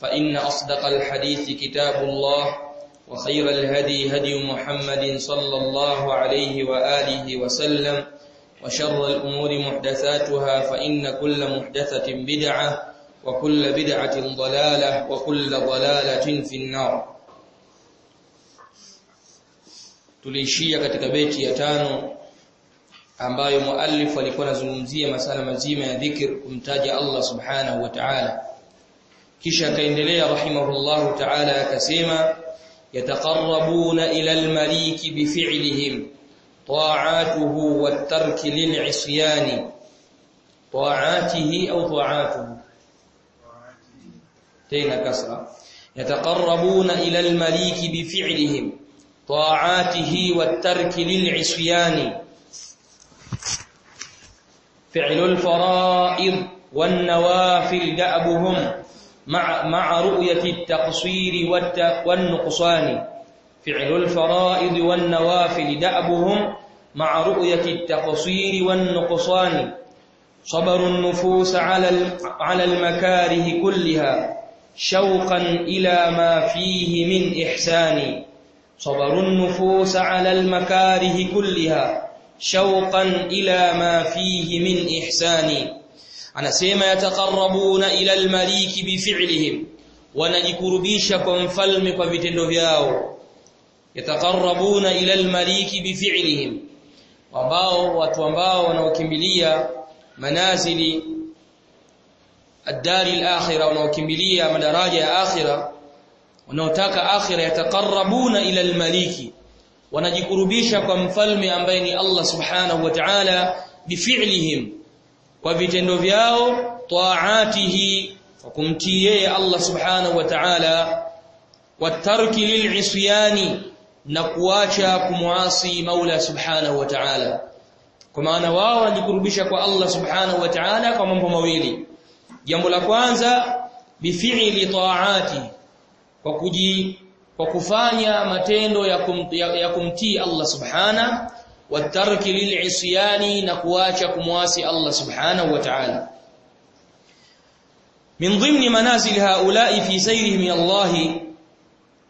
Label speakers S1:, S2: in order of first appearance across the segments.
S1: فإن أصدق الحديث كتاب الله وخير الهدي هدي محمد صلى الله عليه وآله وسلم وشر الأمور محدثاتها فإن كل محدثة بدعة وكل بدعة ضلالة وكل ضلالة في النار. Tuliishia katika beti ya tano ambayo muallif alikuwa anazungumzia masala mazima ya dhikr kumtaja Allah subhanahu wa ta'ala. kisha akaendelea rahimahullahu ta'ala akasema yataqarrabuna ila al-malik bifi'lihim ta'atuhu wat-tarki lil-'isyani ta'atihi au ta'atuhu tena kasra yataqarrabuna ila al-malik bifi'lihim طاعاته والترك للعصيان فعل الفرائض والنوافل دأبهم مع مع رؤية التقصير والنقصان فعل الفرائض والنوافل دأبهم مع رؤية التقصير والنقصان صبر النفوس على على المكاره كلها شوقا إلى ما فيه من إحسان صبر النفوس على المكاره كلها شوقا إلى ما فيه من إحسان. Anasema yataqarrabuna ila almaliki bifi'lihim. Wanajikurubisha kwa mfalme kwa vitendo vyao. Yataqarrabuna ila almaliki bifi'lihim. Ambao watu ambao wanaokimbilia manazili ad-dari wanaokimbilia madaraja ya akhirah wanaotaka akhirah yataqarrabuna ila almaliki. Wanajikurubisha kwa mfalme ambaye ni Allah subhanahu wa ta'ala bifi'lihim kwa vitendo vyao taatihi kumtii yeye Allah subhanahu wa ta'ala watarki lil'isyani na kuacha kumuasi Maula subhanahu wa ta'ala. Kwa maana wao wanajikurubisha kwa Allah subhanahu wa ta'ala kwa mambo mawili. Jambo la kwanza bifi'li taati kwa kuji kwa kufanya matendo ya, kum, ya, ya kumtii Allah subhana wa tarki lil'isyani na kuacha kumwasi Allah subhanahu wa ta'ala. Min dhimni manazil haula'i fi sayrihim ya Allah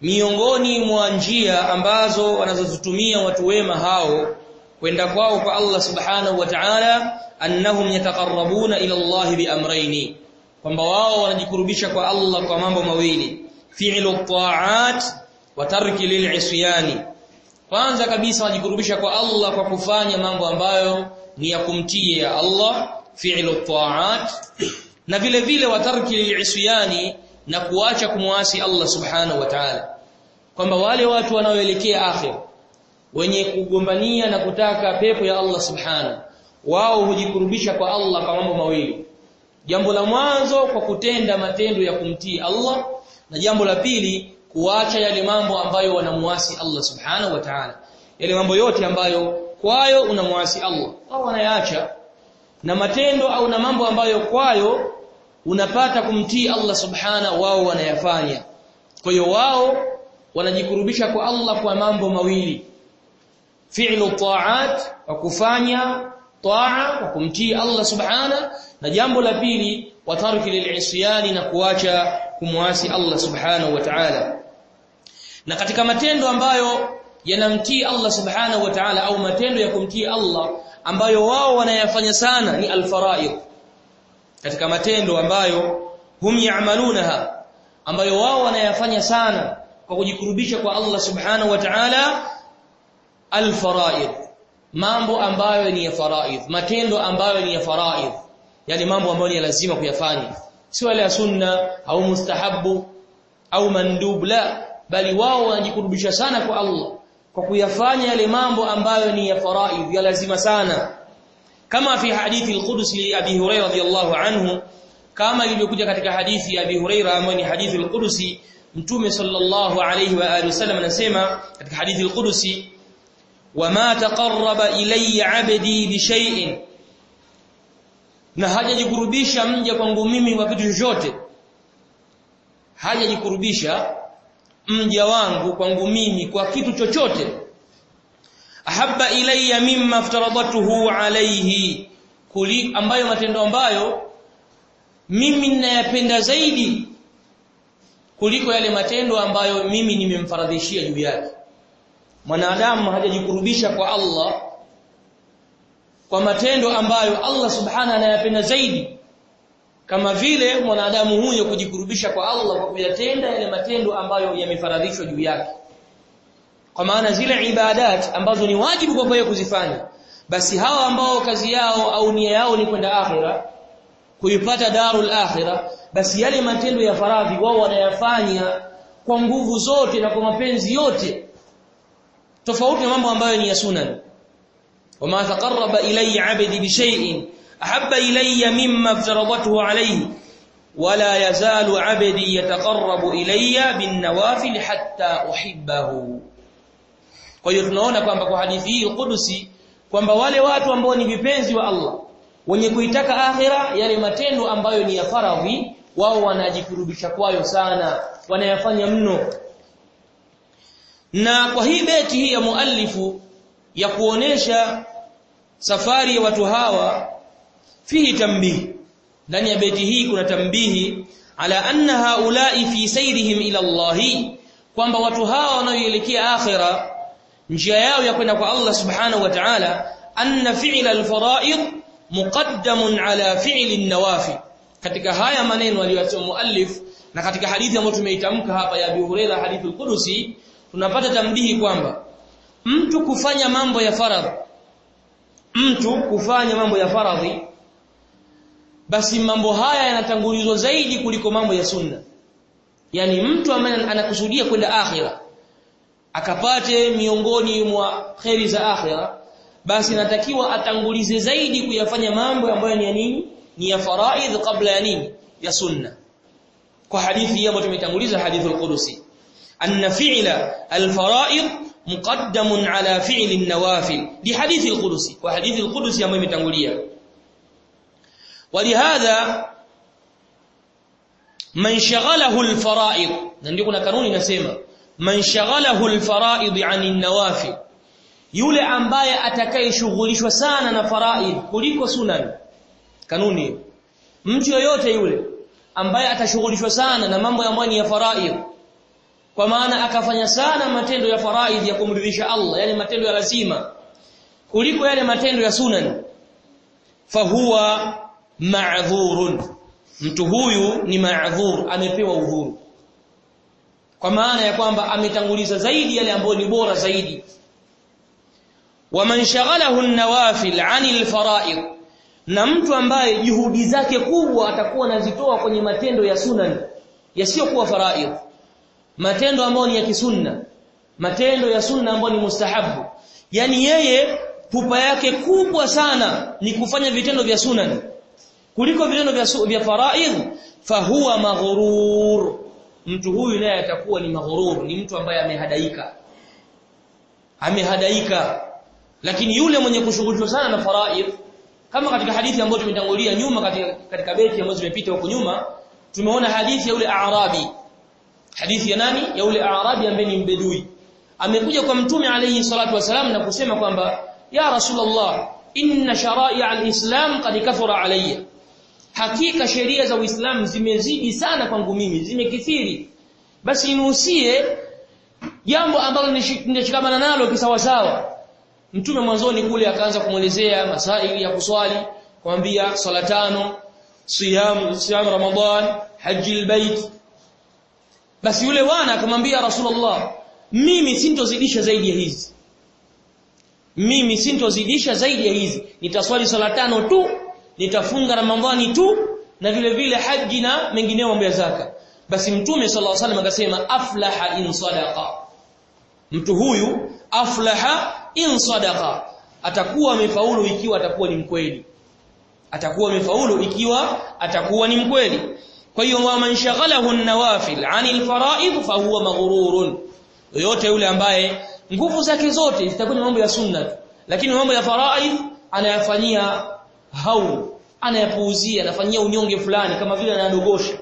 S1: miongoni mwa njia ambazo wanazozitumia watu wema hao kwenda kwao kwa Allah subhanahu wa ta'ala annahum yataqarrabuna ila Allah biamrayni kwamba wao wanajikurubisha kwa Allah kwa mambo mawili fi'lu ta'at wa tarki lil'isyani kwanza kabisa wajikurubisha kwa Allah kwa kufanya mambo ambayo ni ya kumtii ya Allah fi'lu ta'at na vile vile watarki lil'isyani na kuacha kumwasi Allah subhanahu wa ta'ala. Kwamba wale watu wanaoelekea akhir wenye kugombania na kutaka pepo ya Allah subhanahu wao hujikurubisha kwa Allah kwa mambo mawili. Jambo la mwanzo kwa kutenda matendo ya kumtii Allah na jambo la pili kuacha yale mambo ambayo wanamuasi Allah subhanahu wa ta'ala. Yale mambo yote ambayo kwayo unamuasi Allah. Au wanayaacha. Na matendo au na mambo ambayo kwayo unapata kumtii Allah subhanahu wao wanayafanya. Kwa hiyo wao wanajikurubisha kwa Allah kwa mambo mawili. Fi'lu ta'at wa kufanya taa wa kumtii Allah subhana na jambo la pili wa tarki lil'isyani na kuacha kumwasi Allah subhanahu wa ta'ala na katika matendo ambayo yanamtii Allah subhanahu wa ta'ala au matendo ya kumtii Allah ambayo wao wanayafanya sana ni al-fara'id. Katika matendo ambayo hum ya'malunaha ambayo wao wanayafanya sana kwa kujikurubisha kwa Allah subhanahu wa ta'ala al-fara'id. Mambo ambayo ni ya faraid matendo ambayo ni ya faraid. Yani mambo ambayo ni lazima kuyafanya. Si wale ya sunna au mustahabu au mandub la bali wao wanajikurubisha sana kwa Allah kwa kuyafanya yale mambo ambayo ni ya faraidh ya lazima sana. Kama fi hadithi al-Qudsi Abi Hurairah radhiyallahu anhu kama ilivyokuja katika hadithi ya Abi Hurairah ambayo ni hadithi al-Qudsi mtume sallallahu alayhi wa alihi wasallam anasema katika hadithi al-Qudsi wama taqarraba ilayya 'abdi bi shay'in. Na hajajikurubisha mja kwangu mimi kwa kitu chochote. Hajajikurubisha mja wangu kwangu mimi kwa kitu chochote. Ahabba ilayya mimma aftaradatuhu alayhi kuli ambayo matendo ambayo mimi ninayapenda zaidi kuliko yale matendo ambayo mimi nimemfaradhishia juu yake. Mwanadamu hajajikurubisha kwa Allah kwa matendo ambayo Allah subhana anayapenda zaidi kama vile mwanadamu huyo kujikurubisha kwa Allah kwa kuyatenda yale matendo ambayo yamefaradhishwa juu yake. Kwa maana zile ibadat ambazo ni wajibu kwa yeye kuzifanya basi hawa ambao kazi yao au nia yao ni kwenda akhira kuipata darul akhira basi yale matendo ya faradhi wao wanayafanya kwa nguvu zote na kwa mapenzi yote tofauti na mambo ambayo ni ya sunan. Wama taqarraba ilayya 'abdi bi shay'in ahabba ilayya mimma aftaradatuhu alayhi wala yazalu 'abdi yataqarrabu ilayya bin nawafil hatta uhibbahu kwa hiyo tunaona kwamba kwa hadithi hii kudusi kwamba wale watu ambao ni vipenzi wa Allah wenye kuitaka akhira yale matendo ambayo ni ya faradhi wao wanajikurubisha kwayo sana wanayafanya mno. Na kwa hii beti hii ya muallifu ya kuonesha safari ya watu hawa fihi tambihi. Ndani ya beti hii kuna tambihi ala anna haulai fi sayrihim ila Allahi kwamba watu hawa wanaoelekea akhira njia yao ya kwenda kwa Allah subhanahu wa ta'ala anna fi'la al-fara'id muqaddamun ala fi'li an-nawafil katika haya maneno aliyosema muallif na katika hadithi ambayo tumeitamka hapa ya Abu Huraira hadithi al-Qudusi tunapata tambihi kwamba mtu kufanya mambo ya faradhi mtu kufanya mambo ya faradhi basi mambo haya yanatangulizwa zaidi kuliko mambo ya sunna. Yani mtu ambaye anakusudia kwenda akhira akapate miongoni mwa kheri za akhira basi natakiwa atangulize zaidi kuyafanya mambo ambayo ni ya nini? Ni ya faraidh kabla ya nini? Ya sunna. Kwa hadithi hii ambayo tumetanguliza hadithi al-Qudusi. Anna fi'la al-fara'id muqaddamun ala fi'li an-nawafil. Li hadithi al-Qudusi. Kwa hadithi al-Qudusi ambayo imetangulia ولهذا man shaghalahu al-fara'id na ndio kuna kanuni inasema man shaghalahu al-fara'id 'anil nawafil yule ambaye atakayeshughulishwa sana na faraid kuliko sunan kanuni mtu yoyote yule ambaye atashughulishwa sana na mambo ambayo ni ya faraid kwa maana akafanya sana matendo ya faraid ya kumridhisha Allah yale matendo ya lazima kuliko yale matendo ya sunan fahuwa ma'dhurun. Mtu huyu ni ma'dhur amepewa uhuru. Kwa maana ya kwamba ametanguliza zaidi yale ambayo ni bora zaidi. Wa man shaghalahu an-nawafil 'anil fara'id na mtu ambaye juhudi zake kubwa atakuwa anazitoa kwenye matendo ya sunan yasiyokuwa faraid. Matendo ambayo ni ya kisunna matendo ya sunna ambayo ni mustahabu. Yani yeye pupa yake kubwa sana ni kufanya vitendo vya sunan kuliko vitendo vya, vya faraid fahuwa maghrur mtu huyu naye atakuwa ni maghrur ni mtu ambaye amehadaika. Amehadaika. Lakini yule mwenye kushughulishwa sana na faraid kama katika hadithi ambayo tumetangulia nyuma katika katika beti ambazo zimepita huko nyuma tumeona hadithi ya yule arabi. Hadithi ya nani? Ya yule arabi ambaye ni mbedui. Amekuja kwa mtume alayhi salatu wasalam na kusema kwamba ya rasulullah inna shara'i al-islam qad kathura alayya hakika sheria za uislamu zimezidi sana kwangu mimi zimekithiri. Basi nihusie jambo ambalo ninashikamana nalo kisawasawa. Mtume mwanzoni kule akaanza kumwelezea masaili ya kuswali kumwambia swala tano siyamu siyamu ramadan haji albayt basi yule wana akamwambia rasulullah mimi sintozidisha zaidi ya hizi. Mimi sintozidisha zaidi ya hizi. Nitaswali swala tano tu nitafunga ramadhani tu na vile vile haji na mengineo mambo ya zaka. Basi mtume sallallahu alaihi wasallam akasema aflaha in sadaqa. Mtu huyu aflaha in sadaqa. Atakuwa amefaulu ikiwa atakuwa ni mkweli. Atakuwa amefaulu ikiwa atakuwa ni mkweli. Kwa hiyo wa man shaghalahu an-nawafil 'anil fara'id fa huwa maghrurun yote yule ambaye nguvu zake zote zitakuwa ni mambo ya sunna lakini mambo ya fara'id anayafanyia hau anayapuuzia anafanyia unyonge fulani kama vile anadogosha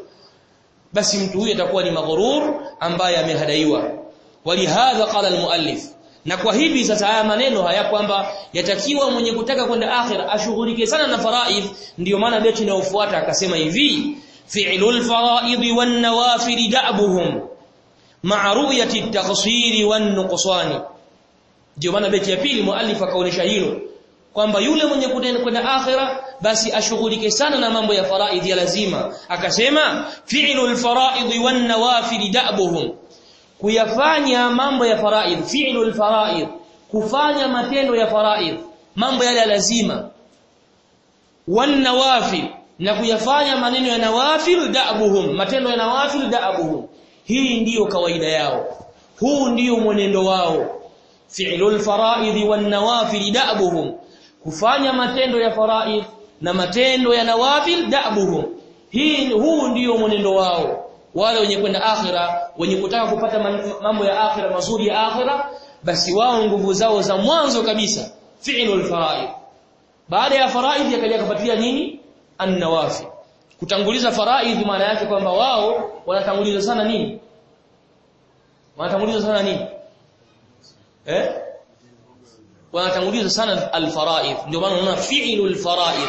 S1: basi mtu huyo atakuwa ni maghrur ambaye amehadaiwa walihadha qala almuallif na kwa hivi sasa haya maneno haya kwamba yatakiwa mwenye kutaka kwenda akhira ashughulike sana na faraid ndiyo maana beti inayofuata akasema hivi fi'lul faraid wan nawafil da'buhum ma'a ru'yati at-taqsir wan nuqsani ndio maana beti ya pili muallif akaonesha hilo kwamba yule mwenye kwenda akhira basi ashughulike sana na mambo ya faraid ya lazima. Akasema fi'lul faraid wan nawafil da'buhum. Kuyafanya mambo ya faraidh fi'lul faraidh kufanya matendo ya faraidh mambo yale ya lazima. Wan nawafil na kuyafanya maneno ya nawafil da'buhum matendo ya nawafil da'buhum. Hii ndiyo kawaida yao. Huu ndiyo mwenendo wao. Fi'lul faraid wan nawafil da'buhum kufanya matendo ya faraid na matendo ya nawafil da'buhum. Hii huu ndiyo mwenendo wao. Wale wenye kwenda akhira wenye kutaka kupata mambo ya akhira mazuri ya akhira basi wao nguvu zao za mwanzo kabisa fi'lul faraid. Baada ya faraid yakaja kupatia nini? An-nawafil. Kutanguliza faraid maana yake kwamba wao wanatanguliza sana nini? Wanatanguliza sana nini? Eh wanatanguliza sana al-faraid. Ndio maana unaona fi'lul faraid.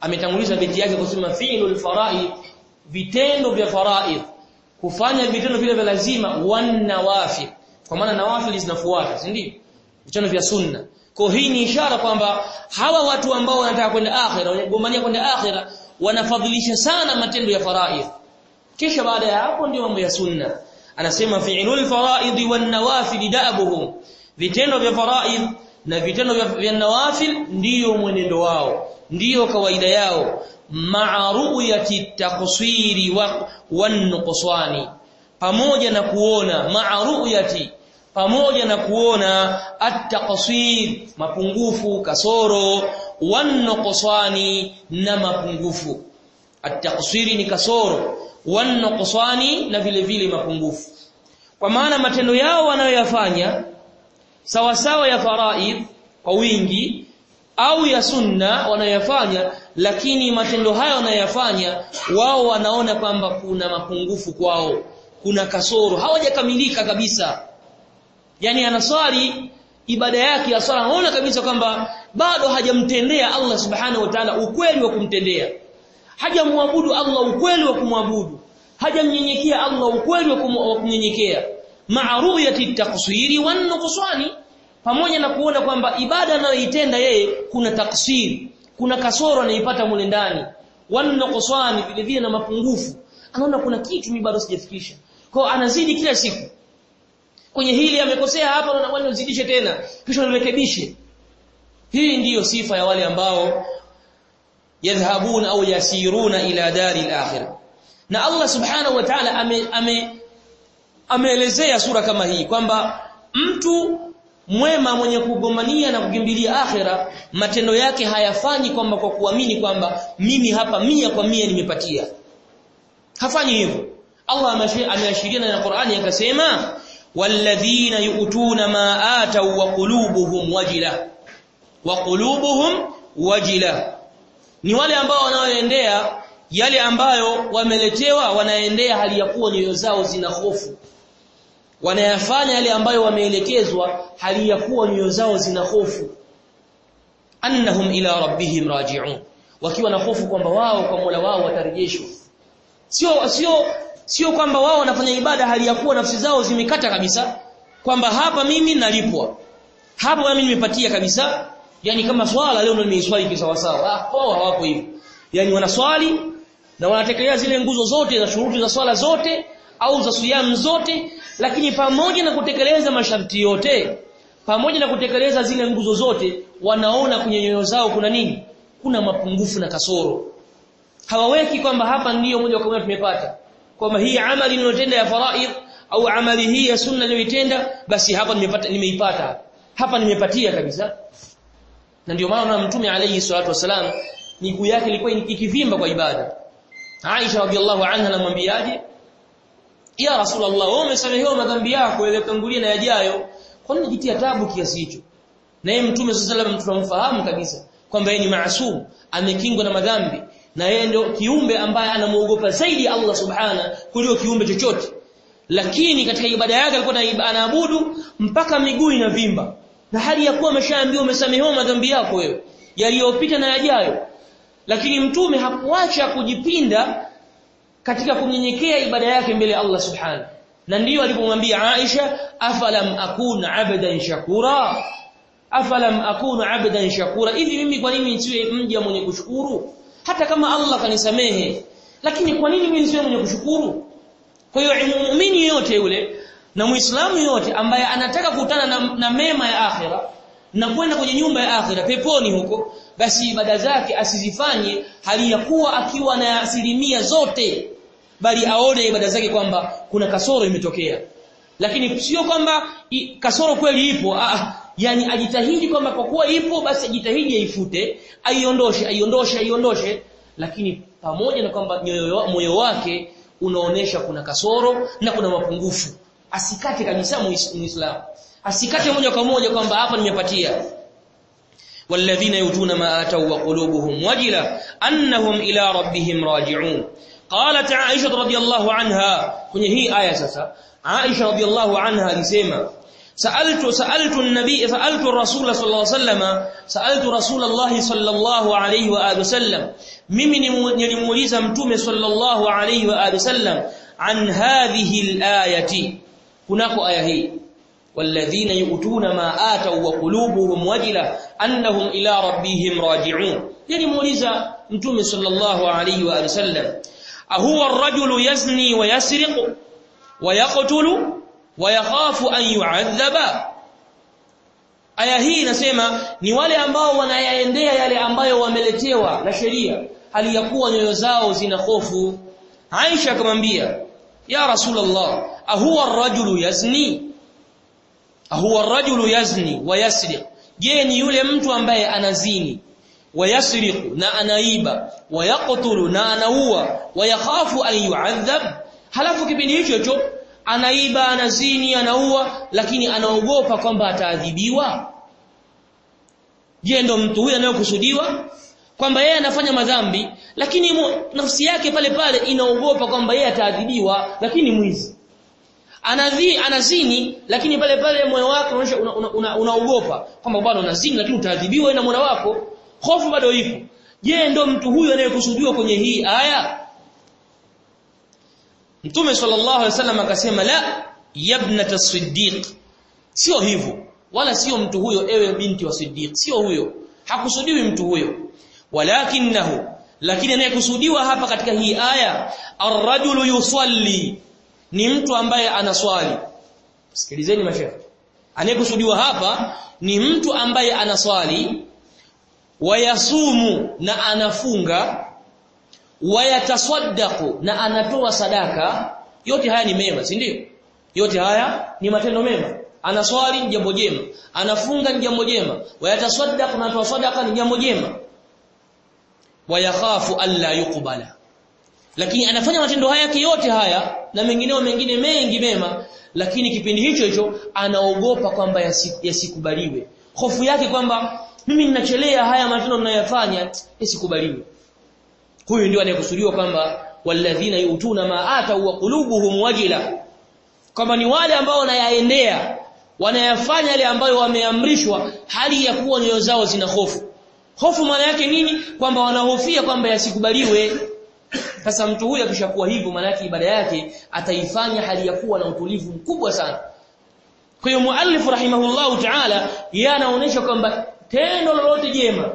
S1: Ametanguliza beti yake kusema fi'lul faraid. Vitendo vya faraid. Kufanya vitendo vile vya lazima wan nawafil kwa maana nawafil zinafuata si ndio? Vitendo vya sunna. Kwa hii ni ishara kwamba hawa watu ambao wanataka kwenda akhira wanagombania kwenda akhira wanafadhilisha sana matendo ya faraid. Kisha baada ya hapo ndio mambo ya sunna. Anasema fi'lul faraid wan nawafil da'buhum vitendo vya faraid na vitendo vya nawafil ndiyo mwenendo wao ndiyo kawaida yao. Ma'a ru'yati taqsiri wa wan pamoja na kuona ma'a ru'yati pamoja na kuona at-taqsir mapungufu kasoro wan na mapungufu. At-taqsiri ni kasoro wanqsani na vile vile mapungufu. Kwa maana matendo yao wanayoyafanya sawa sawa ya faraid kwa wingi au ya sunna wanayafanya lakini matendo hayo wanayafanya wao wanaona kwamba kuna mapungufu kwao kuna kasoro hawajakamilika kabisa. Yani anaswali ibada yake ya swala anaona kabisa kwamba bado hajamtendea Allah subhanahu wa ta'ala ukweli wa kumtendea. Hajamwabudu Allah ukweli wa kumwabudu. Hajamnyenyekea Allah ukweli wa kumnyenyekea ma'ruyati taqsiri wan nuqsani pamoja na kuona kwamba ibada anayoitenda yeye kuna taksiri kuna kasoro anaipata mule ndani. Wa nuqsani vile vile na mapungufu. Anaona kuna kitu mimi bado sijafikisha. Kwa anazidi kila siku. Kwenye hili amekosea hapa na wale uzidishe tena kisha nirekebishe hii ndiyo sifa ya wale ambao yadhhabuna au yasiruna ila dari al-akhirah. Na Allah subhanahu wa ta'ala ame, ame ameelezea sura kama hii kwamba mtu mwema mwenye kugombania na kukimbilia akhera matendo yake hayafanyi kwamba kwa kuamini kwamba mimi hapa mia kwa mia nimepatia. Hafanyi hivyo. Allah ameashiria na Qur'ani akasema walladhina yu'tuna ma atau wa qulubuhum wajila. Wa qulubuhum wajila. Ni wale ambao wanaoendea yale ambayo wameletewa wanaendea hali ya kuwa nyoyo zao zina hofu wanayafanya yale ambayo wameelekezwa hali ya kuwa nyoyo zao zina hofu. Annahum ila rabbihim raji'un. Wakiwa na hofu kwamba wao kwa Mola wao watarejeshwa. Sio sio sio kwamba wao wanafanya ibada hali ya kuwa nafsi zao zimekata kabisa kwamba hapa mimi nalipwa. Hapa mimi nimepatia kabisa. Yani kama swala leo nimeiswali kisawa sawa. Ah oh hawako hivyo yani wanaswali na wanatekeleza zile nguzo zote na shuruti za swala zote au za siyam zote lakini pamoja na kutekeleza masharti yote pamoja na kutekeleza zile nguzo zote wanaona kwenye nyoyo zao kuna nini? Kuna mapungufu na kasoro. Hawaweki kwamba hapa ndiyo moja kwa moja tumepata kwamba hii amali ninayotenda ya faraid au amali hii ya sunna niliyoitenda basi hapa nimepata nimeipata. Hapa nimepatia kabisa. Na ndio maana mtume alayhi salatu wasalam miguu yake ilikuwa ikivimba kwa ibada. Aisha radhiallahu anha anamwambiaje ya rasulullah wewe umesamehewa madhambi yako yaliyotangulia na yajayo. Kwa nini jitia tabu kiasi hicho? Na yeye mtume sallallahu alayhi wasallam tunamfahamu kabisa kwamba yeye ni maasum amekingwa na madhambi. Na yeye ndio kiumbe ambaye anamuogopa zaidi Allah subhana kuliko kiumbe chochote. Lakini katika ibada yake alikuwa anaabudu mpaka miguu inavimba. Na hali ya kuwa ameshaambiwa umesamehewa madhambi yako wewe yaliyopita na yajayo. Lakini mtume hakuacha kujipinda katika kunyenyekea ibada yake mbele Allah subhanahu. Na ndiyo alipomwambia Aisha afalam akuna abdan shakura? Afalam akuna abdan shakura? Hivi mimi kwa nini nisiwe mja mwenye kushukuru? Hata kama Allah kanisamehe. Lakini kwa nini mimi nisiwe mwenye kushukuru? Kwa hiyo muumini yote yule na muislamu yote ambaye anataka kukutana na, na mema ya akhira na kwenda kwenye nyumba ya akhira peponi huko basi ibada zake asizifanye hali ya kuwa akiwa na asilimia zote bali aone ibada zake kwamba kuna kasoro imetokea. Lakini sio kwamba kasoro kweli ipo. Ah, ah yani ajitahidi kwamba kwa kuwa ipo basi ajitahidi aifute aiondoshe aiondoshe aiondoshe. Lakini pamoja na kwamba moyo wake unaonesha kuna kasoro na kuna mapungufu asikate kabisa muislamu. Asikate moja kwa moja kwamba hapa nimepatia. Walladhina yutuna ma atau wa qulubuhum wajila annahum ila rabbihim raji'un. قالت عائشة رضي الله عنها كني هي آية ساسا. عائشة رضي الله عنها لسيما سألت, سألت النبي سألت الرسول صلى الله عليه وسلم سألت رسول الله صلى الله عليه وآله وسلم ممن يلموليز أمتوم صلى الله عليه وآله وسلم عن هذه الآية. هناك آية هي. والذين يؤتون ما آتوا وقلوبهم وجلة أنهم إلى ربهم راجعون. يعني يلموليز أمتوم صلى الله عليه وآله وسلم. ahuwa ar-rajulu yazni wa yasriqu wa yaqtulu wa yakhafu an yu'adhaba aya hii inasema ni wale ambao wanayaendea yale ambayo wameletewa na sheria hali ya kuwa nyoyo zao zina hofu. Aisha akamwambia ya Rasulullah ahuwa ar-rajulu yazni? Ahuwa ar-rajulu yazni wa yasriq je ni yule mtu ambaye anazini? Wa yasriqu na anaiba wayaqtulu na anaua wayakhafu an yu'adhab. Halafu kipindi hicho hicho anaiba anazini anaua lakini anaogopa kwamba ataadhibiwa. Je ndo mtu huyu anayokusudiwa? Kwamba yeye anafanya madhambi lakini mu, nafsi yake pale pale inaogopa kwamba yeye ataadhibiwa lakini mwizi. Anadhi anazini lakini pale pale moyo wake unaogopa una, una, una kwamba bwana unazini lakini utaadhibiwa na mwana wako hofu bado ipo. Je ndo mtu huyu anayekusudiwa kwenye hii aya? Mtume sallallahu alaihi wasallam akasema la yabnata siddiq. Sio hivyo. Wala sio mtu huyo ewe binti wa siddiq. Sio huyo. Hakusudiwi mtu huyo. Walakinahu lakini anayekusudiwa hapa katika hii aya ar-rajulu yusalli. Ni mtu ambaye anaswali. Sikilizeni mashaikh anayekusudiwa hapa ni mtu ambaye anaswali wayasumu na anafunga. Wayatasaddaqu na anatoa sadaka. Yote haya ni mema si ndio? Yote haya ni matendo mema. Anaswali ni jambo jema. Anafunga ni jambo jema. Wayatasaddaqu na anatoa sadaka ni jambo jema. Wayakhafu alla yuqbala. Lakini anafanya matendo haya yote haya na mengineo mengine mengi mema lakini kipindi hicho hicho anaogopa kwamba yasikubaliwe. Yasi hofu yake kwamba mimi ninachelea haya matendo ninayofanya isikubaliwe. Huyu ndio anayekusudiwa kwamba walladhina yutuna ma ata wa qulubuhum wajila. Kama ni wale ambao wanayaendea wanayafanya yale ambayo wameamrishwa hali ya kuwa nyoyo zao zina hofu. Hofu maana yake nini? Kwamba wanahofia kwamba yasikubaliwe. Sasa mtu huyu akishakuwa hivyo maana yake ibada yake ataifanya hali ya kuwa na utulivu mkubwa sana. Kwa hiyo muallif rahimahullahu ta'ala yeye anaonyesha kwamba tendo lolote jema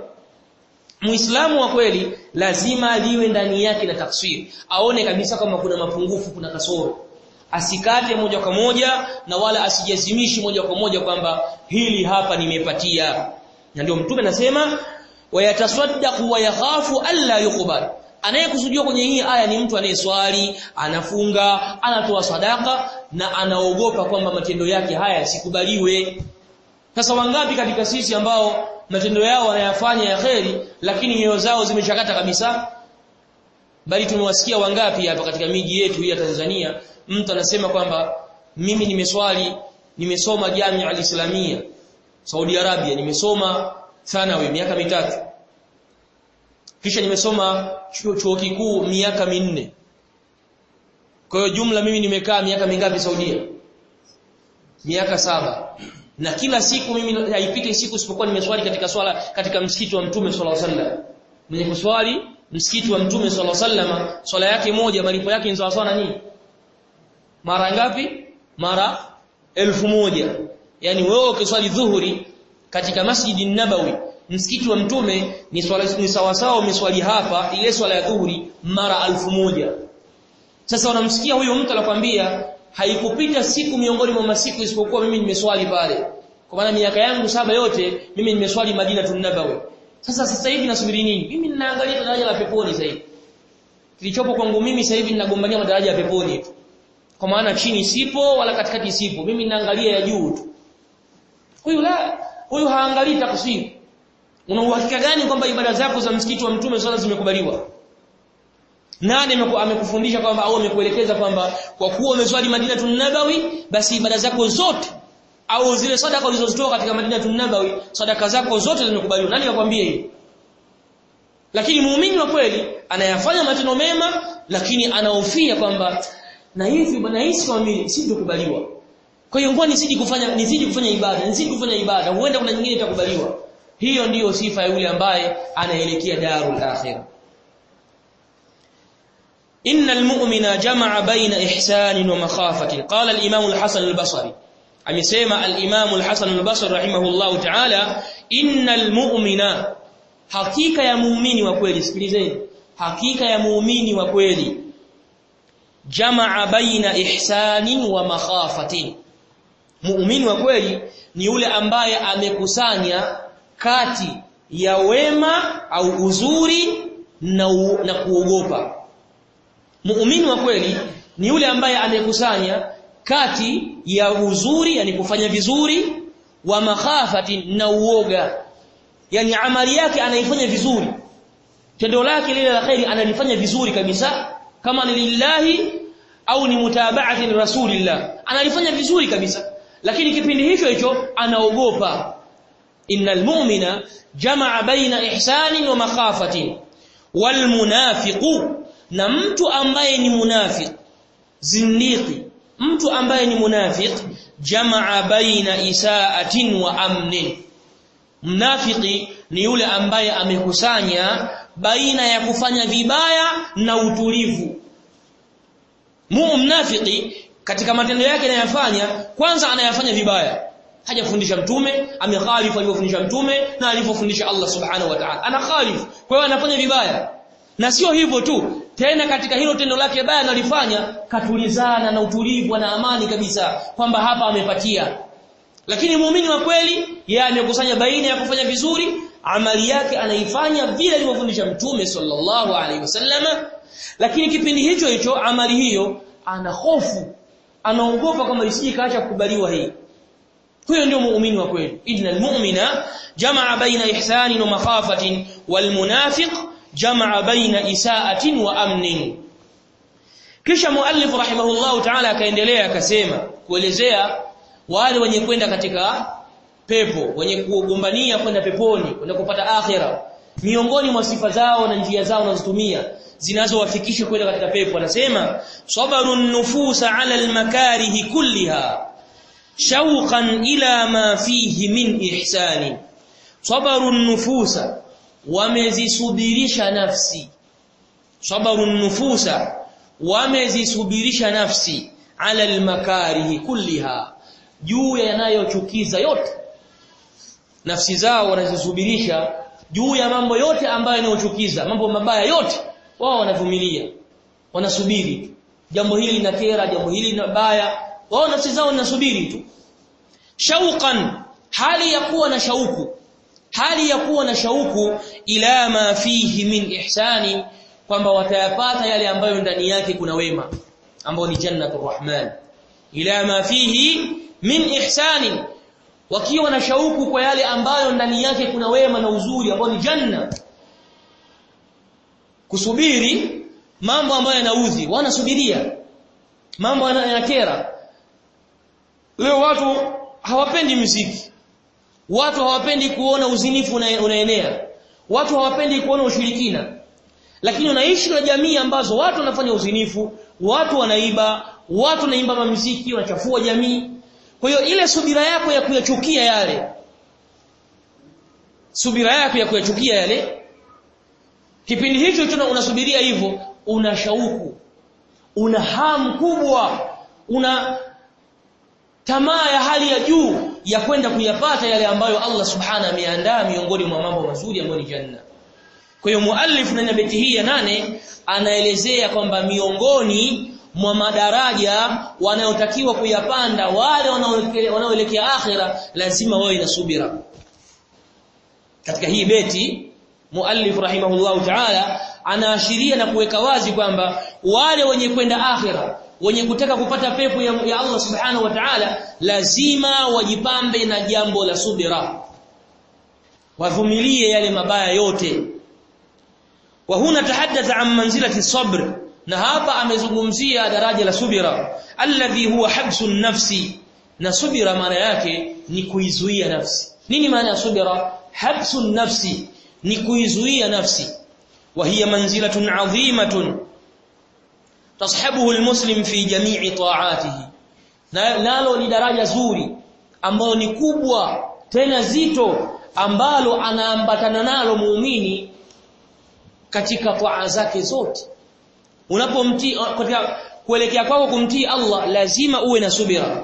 S1: Muislamu wa kweli lazima aliwe ndani yake na tafsiri aone kabisa kama kuna mapungufu kuna kasoro. Asikate moja kwa moja na wala asijazimishi moja kwa moja kwamba hili hapa nimepatia. Na ndio mtume anasema wayatasaddaqu wa yakhafu alla yuqbal. Anayekusudiwa kwenye hii aya ni mtu anayeswali anafunga anatoa sadaka na anaogopa kwamba matendo yake haya yasikubaliwe sasa wangapi katika sisi ambao matendo yao wanayafanya ya kheri lakini nyoyo zao zimechakata kabisa? Bali tumewasikia wangapi hapa katika miji yetu hii ya Tanzania mtu anasema kwamba mimi nimeswali nimesoma Jamia al-Islamia Saudi Arabia nimesoma thanawi miaka mitatu. Kisha nimesoma chuo, chuo kikuu miaka minne. Kwa hiyo jumla mimi nimekaa miaka mingapi Saudia? Miaka saba na kila siku mimi haipiti siku isipokuwa nimeswali katika swala katika msikiti wa Mtume sallallahu alaihi wasallam. Mwenye kuswali msikiti wa Mtume sallallahu alaihi wasallam swala yake moja malipo yake ni sawa nini? Mara ngapi? Mara elfu moja. Yani wewe ukiswali dhuhuri katika masjidi nabawi msikiti wa mtume ni swala ni sawa sawa umeswali hapa ile swala ya dhuhuri mara elfu moja. Sasa unamsikia huyo mtu anakwambia haikupita siku miongoni mwa masiku isipokuwa mimi nimeswali pale. Kwa maana miaka yangu saba yote mimi nimeswali Madina tunabawi sasa sasa hivi nasubiri nini? Mimi ninaangalia daraja la peponi sasa hivi. Kilichopo kwangu mimi sasa hivi ninagombania madaraja ya peponi kwa maana chini sipo wala katikati sipo. Mimi ninaangalia ya juu tu. Huyu la huyu haangalii taksiri una uhakika gani kwamba ibada zako za msikiti wa mtume swala zimekubaliwa nani amekufundisha kwamba au amekuelekeza kwamba kwa kuwa umeswali Madina Nabawi basi ibada zako zote au zile sadaka ulizozitoa katika Madina Nabawi sadaka zako zote zimekubaliwa. Nani akwambia hiyo? Lakini muumini wa kweli anayafanya matendo mema lakini anahofia kwamba na hivi bwana hisi mimi kubaliwa. kwa hiyo ngoja nisije kufanya nisije kufanya ibada nisije kufanya ibada huenda kuna nyingine itakubaliwa. Hiyo ndiyo sifa ya yule ambaye anaelekea darul akhirah إن المؤمن جمع بين إحسان ومخافة قال الإمام الحسن البصري أمسيما الإمام الحسن البصري رحمه الله تعالى إن المؤمن حقيقة يا مؤمن وكويلي سكريزين حقيقة يا مؤمن وكويلي جمع بين إحسان ومخافة muumini wa kweli ni yule ambaye amekusanya kati ya wema au uzuri na, u, na kuogopa muumini wa kweli ni yule ambaye amekusanya kati ya uzuri yani kufanya vizuri wa makhafati na uoga. Yani amali yake anaifanya vizuri. Tendo lake lile la khairi analifanya vizuri kabisa kama ni lillahi au ni mutabaati rasulillah. Analifanya vizuri kabisa. Lakini kipindi hicho hicho anaogopa. Innal mu'mina jamaa baina ihsanin wa makhafatin wal munafiqu na mtu ambaye ni munafiq zindiki mtu ambaye ni munafiq jamaa baina isaatin wa amnin. Mnafiki ni yule ambaye amekusanya baina ya kufanya vibaya na utulivu. Muumnafiki katika matendo yake anayofanya kwanza anayafanya vibaya. Hajafundisha mtume amekhalifu alivyofundisha mtume na alivyofundisha Allah subhanahu wa ta'ala. Ana khalifu kwa hiyo anafanya vibaya. Na sio hivyo tu tena katika hilo tendo lake baya analifanya katulizana na utulivu na amani kabisa kwamba hapa amepatia. Lakini muumini wa kweli yeye amekusanya baina ya kufanya vizuri amali yake anaifanya vile alivyofundisha mtume sallallahu alaihi wasallama lakini kipindi hicho hicho amali hiyo ana hofu anaogopa kama isije kaacha kukubaliwa hii. Huyo ndio muumini wa kweli. Innal mu'mina jamaa baina ihsanin wa makhafatin wal munafiq jamaa baina isaatin wa amnin. Kisha muallif rahimahullahu ta'ala akaendelea akasema kuelezea wale wenye kwenda katika pepo wenye kugombania kwenda peponi kwenda kupata akhira. Miongoni mwa sifa zao na njia zao wanazotumia zinazowafikisha kwenda katika pepo anasema sabarun nufusa ala almakarihi kulliha shauqan ila ma fihi min ihsani. Sabarun nufusa wamezisubirisha nafsi. Sabarun nufusa. Wamezisubirisha nafsi. Ala almakarihi kulliha. Juu yanayochukiza yote. Nafsi zao wanazisubirisha juu ya mambo yote ambayo yanayochukiza. Mambo mabaya yote. Wao wanavumilia. Wanasubiri. Jambo hili linakera jambo hili na baya wao nafsi zao wanasubiri tu. Shauqan. Hali ya kuwa na shauku hali ya kuwa na shauku ila ma fihi min ihsani kwamba watayapata yale ambayo ndani yake kuna wema ambao ni jannatur rahman. Ila ma fihi min ihsani wakiwa na shauku kwa yale ambayo ndani yake kuna wema na uzuri ambao ni janna. Kusubiri mambo ambayo yanaudhi wanasubiria mambo yanakera. Leo watu hawapendi muziki watu hawapendi kuona uzinifu unaenea. Watu hawapendi kuona ushirikina. Lakini unaishi na jamii ambazo watu wanafanya uzinifu watu wanaiba watu wanaimba mamiziki wanachafua jamii. Kwa hiyo ile subira yako ya kuyachukia yale subira yako ya kuyachukia yale kipindi hicho unasubiria hivyo una shauku una hamu kubwa una tamaa ya hali ya juu ya kwenda kuyapata yale ambayo Allah subhana ameandaa miongoni mwa mambo mazuri ambayo ni janna kwa hiyo muallif na beti hii ya nane anaelezea kwamba miongoni mwa madaraja wanayotakiwa kuyapanda wale wanaoelekea akhira lazima wawe na subira. Katika hii beti muallif rahimahullahu ta'ala anaashiria na kuweka wazi kwamba wale wenye kwenda akhira wenye kutaka kupata pepo ya, ya Allah subhanahu wa ta'ala lazima wajipambe na jambo la subira. Wavumilie yale mabaya yote. Wa huna tahaddatha an manzilati sabr. Na hapa amezungumzia daraja la subira. Alladhi huwa habsu nafsi. Na subira maana yake ni kuizuia nafsi. Nini maana ya subira? Habsu nafsi. Ni kuizuia nafsi. Wa hiya manzilatun adhimatun tashabuhu almuslim fi jami'i ta'atihi. Nalo ni daraja zuri ambalo ni kubwa tena zito ambalo anaambatana nalo muumini katika taa zake zote. Unapomtii katika kuelekea kwako kumtii Allah lazima uwe na subira.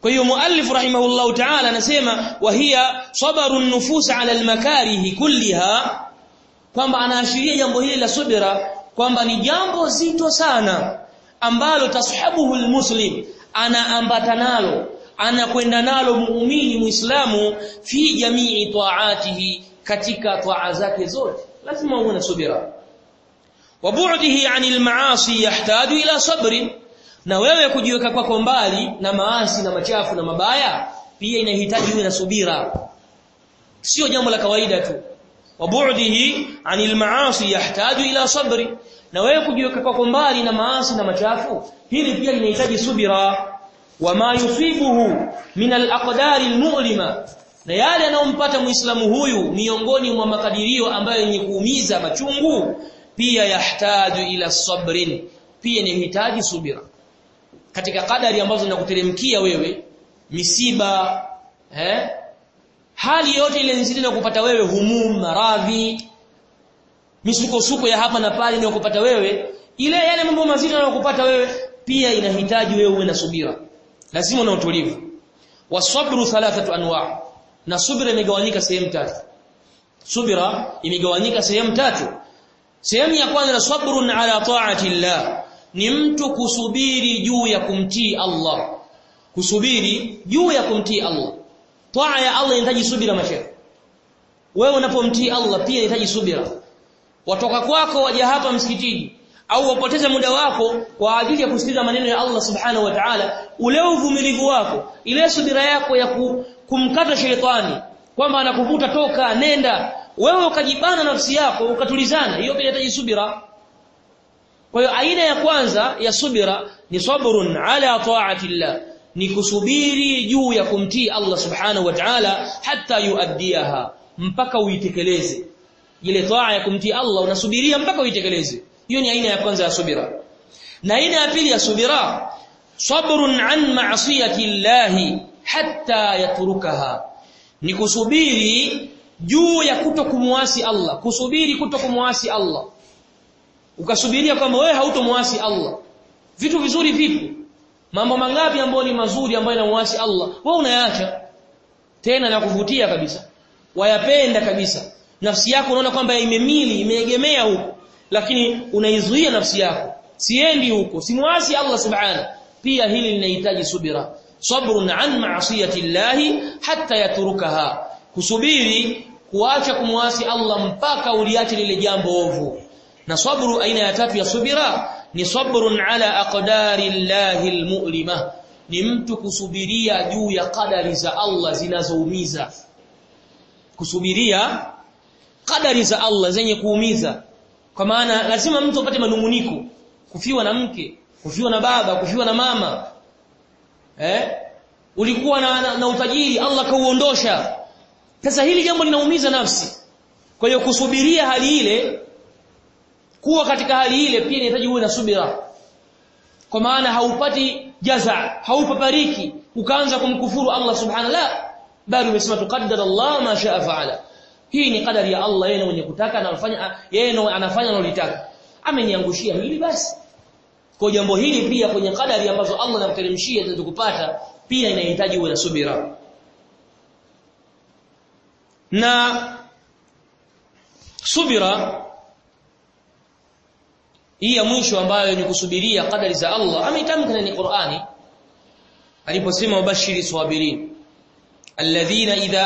S1: Kwa hiyo muallif rahimahullahu ta'ala anasema wa hiya sabaru nufus ala almakarihi kulliha kwamba anaashiria jambo hili la subira kwamba ni jambo zito sana ambalo tashabuhu almuslim anaambatanalo anakwenda nalo muumini muislamu fi jamii taatihi katika taa zake zote. Lazima na subira. Wa bu'dihi 'anil ma'asi yahtaju ila sabrin na wewe kujiweka kwako mbali na maasi na machafu na mabaya pia inahitaji uwe na subira. Sio jambo la kawaida tu wa bu'dihi 'anil ma'asi yahtaju ila sabri. Na wewe kujiweka kwako mbali na maasi na machafu hili pia linahitaji subira. Wa ma yusibuhu min al-aqdari al-mu'lima na yale anayompata muislamu huyu miongoni mwa makadirio ambayo yenye kuumiza machungu pia yahtaju ila sabrin pia inahitaji subira. Katika kadari ambazo zinakuteremkia wewe misiba eh hali yote ile nzito kupata wewe humum maradhi misukosuko ya hapa na pale inayokupata wewe ile yale mambo mazito yanayokupata wewe pia inahitaji wewe uwe na subira. Lazima na utulivu. Wasabru thalathatu anwa. Na subira imegawanyika sehemu tatu. Subira imegawanyika sehemu tatu. Sehemu ya kwanza sabrun ala ta'ati llah ni mtu kusubiri juu ya kumtii Allah. Kusubiri juu ya kumtii Allah taa ya Allah inahitaji subira mashaikh wewe unapomtii Allah pia inahitaji subira. Watoka kwako waje hapa msikitini au wapoteze muda wako kwa ajili ya kusikiliza maneno ya Allah subhanahu wa ta'ala ule uvumilivu wako ile subira yako ya kumkata shetani kwamba anakuvuta toka nenda. Wewe ukajibana nafsi yako ukatulizana hiyo pia inahitaji subira. Kwa hiyo aina ya kwanza ya subira ni sabrun ala ta'ati llah ni kusubiri juu ya kumtii Allah subhanahu wa ta'ala hata yuaddiaha mpaka uitekeleze. Ile taa ya kumtii Allah unasubiria mpaka uitekeleze. Hiyo ni aina ya kwanza ya subira. Na aina ya pili ya subira sabrun an ma'siyati Allah hatta yatrukaha. Ni kusubiri juu ya kutokumwasi Allah kusubiri kutokumwasi Allah. Ukasubiria kwamba wewe hautomwasi Allah. Vitu vizuri vipi mambo mangapi ambayo ni mazuri ambayo yanamuasi Allah? Wewe unayaacha. Tena na kuvutia kabisa. Wayapenda kabisa. Nafsi yako unaona kwamba imemili imeegemea huko. Lakini unaizuia nafsi yako. Siendi huko. Simwasi Allah subhana pia hili linahitaji subira. Sabrun an ma'siyati llahi hatta yatrukaha kusubiri kuacha kumwasi Allah mpaka uliache lile jambo ovu. Na sabru aina ya tatu ya subira ni sabrun ala aqdari llahi almu'lima. Ni mtu kusubiria juu ya kadari za Allah zinazoumiza. Kusubiria kadari za Allah zenye kuumiza. Kwa maana lazima mtu apate manunguniko. Kufiwa na mke kufiwa na baba kufiwa na mama. Eh? Ulikuwa na, na, na utajiri Allah kauondosha. Sasa hili jambo linaumiza nafsi. Kwa hiyo kusubiria hali ile kuwa katika hali ile pia inahitaji uwe na subira. Kwa maana haupati jaza haupapariki ukaanza kumkufuru Allah subhanahu la bali umesema tuqaddara Allah ma shaa faala. Hii ni kadari ya Allah yeye mwenye kutaka anafanya yeye anafanya analotaka ameniangushia hili basi. Kwa jambo hili pia kwenye kadari ambazo Allah anamteremshia tutakupata pia inahitaji uwe na subira. Na subira hii ya mwisho ambayo ni kusubiria kadari za Allah ameitamka ni Qur'ani. Aliposema wabashiri sabirin alladhina idha